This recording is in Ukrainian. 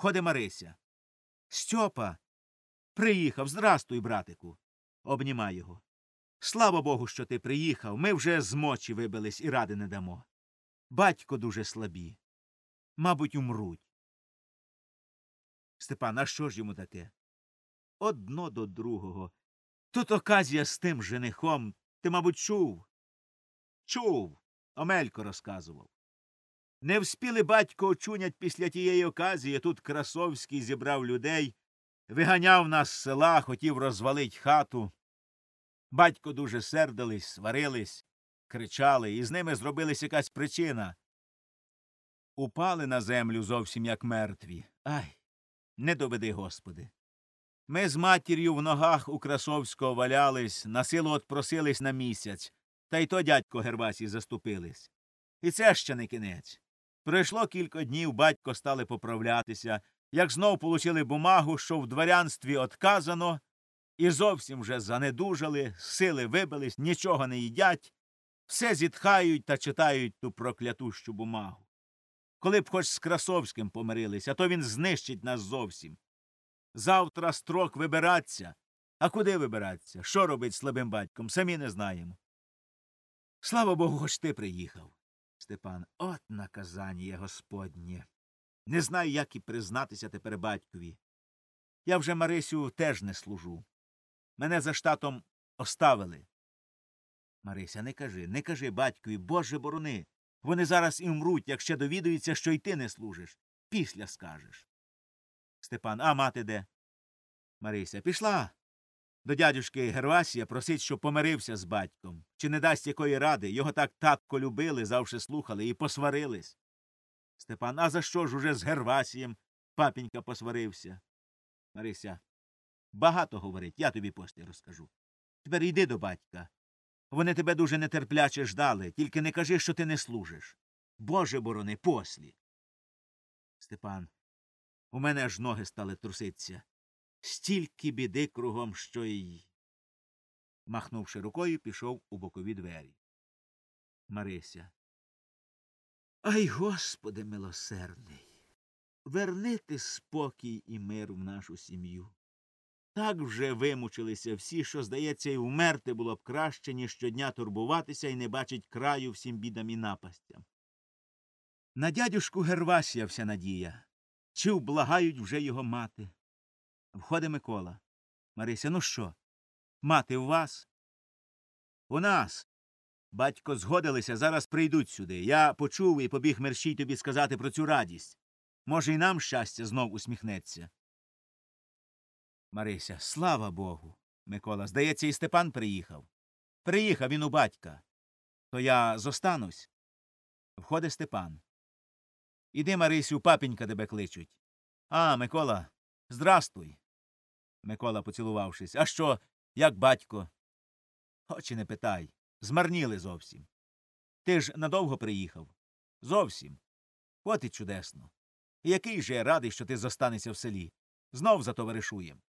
Входить Марися. Стьопа. Приїхав. Здрастуй, братику. Обнімай його. Слава Богу, що ти приїхав. Ми вже з мочі вибились і ради не дамо. Батько дуже слабі. Мабуть, умруть. Степан, а що ж йому таке? Одно до другого. Тут оказія з тим женихом. Ти, мабуть, чув? Чув. Омелько розказував. Не вспіли батько очунять після тієї оказії. Тут Красовський зібрав людей, виганяв нас з села, хотів розвалить хату. Батько дуже сердились, сварились, кричали, і з ними зробилась якась причина. Упали на землю зовсім як мертві. Ай, не доведи, Господи. Ми з матір'ю в ногах у Красовського валялись, на силу отпросились на місяць, та й то дядько Гервасій заступились. І це ще не кінець. Пройшло кілька днів, батько стали поправлятися, як знов получили бумагу, що в дворянстві отказано, і зовсім вже занедужали, сили вибились, нічого не їдять, все зітхають та читають ту проклятущу бумагу. Коли б хоч з Красовським помирились, а то він знищить нас зовсім. Завтра строк вибиратися. А куди вибиратися? Що робить слабим батьком? Самі не знаємо. Слава Богу, хоч ти приїхав. Степан, от наказання Господнє. Не знаю, як і признатися тепер батькові. Я вже Марисю теж не служу. Мене за штатом оставили. Марися, не кажи, не кажи батькові, Боже борони. Вони зараз і вмруть, як ще довідуються, що й ти не служиш. Після скажеш. Степан, а мати де? Марися, пішла. До дядюшки Гервасія просить, щоб помирився з батьком. Чи не дасть якої ради? Його так татко любили, завше слухали, і посварились. Степан, а за що ж уже з Гервасієм папінька посварився? Марися, багато говорить, я тобі после розкажу. Тепер йди до батька. Вони тебе дуже нетерпляче ждали, тільки не кажи, що ти не служиш. Боже борони, послі. Степан, у мене аж ноги стали труситься. Стільки біди кругом, що й. Махнувши рукою, пішов у бокові двері. Марися. Ай, Господи милосердний. Верни ти спокій і мир в нашу сім'ю. Так вже вимучилися всі, що, здається, і вмерти було б краще, ніж щодня турбуватися і не бачить краю всім бідам і напастям. На дядюшку Гервасія вся надія. Чи вблагають вже його мати? Входить Микола. Марися, ну що? Мати у вас? У нас. Батько згодилися, зараз прийдуть сюди. Я почув і побіг мерщій тобі сказати про цю радість. Може, і нам щастя знов усміхнеться. Марися, слава Богу. Микола, здається, і Степан приїхав. Приїхав він у батька. То я зостанусь. Входить Степан. Іди, Марисю, папінька тебе кличуть. А, Микола, здрастуй. Микола, поцілувавшись. А що, як батько? Очі не питай. Змарніли зовсім. Ти ж надовго приїхав? Зовсім. От і чудесно. Який же я радий, що ти зостанешся в селі. Знов затоваришуєм.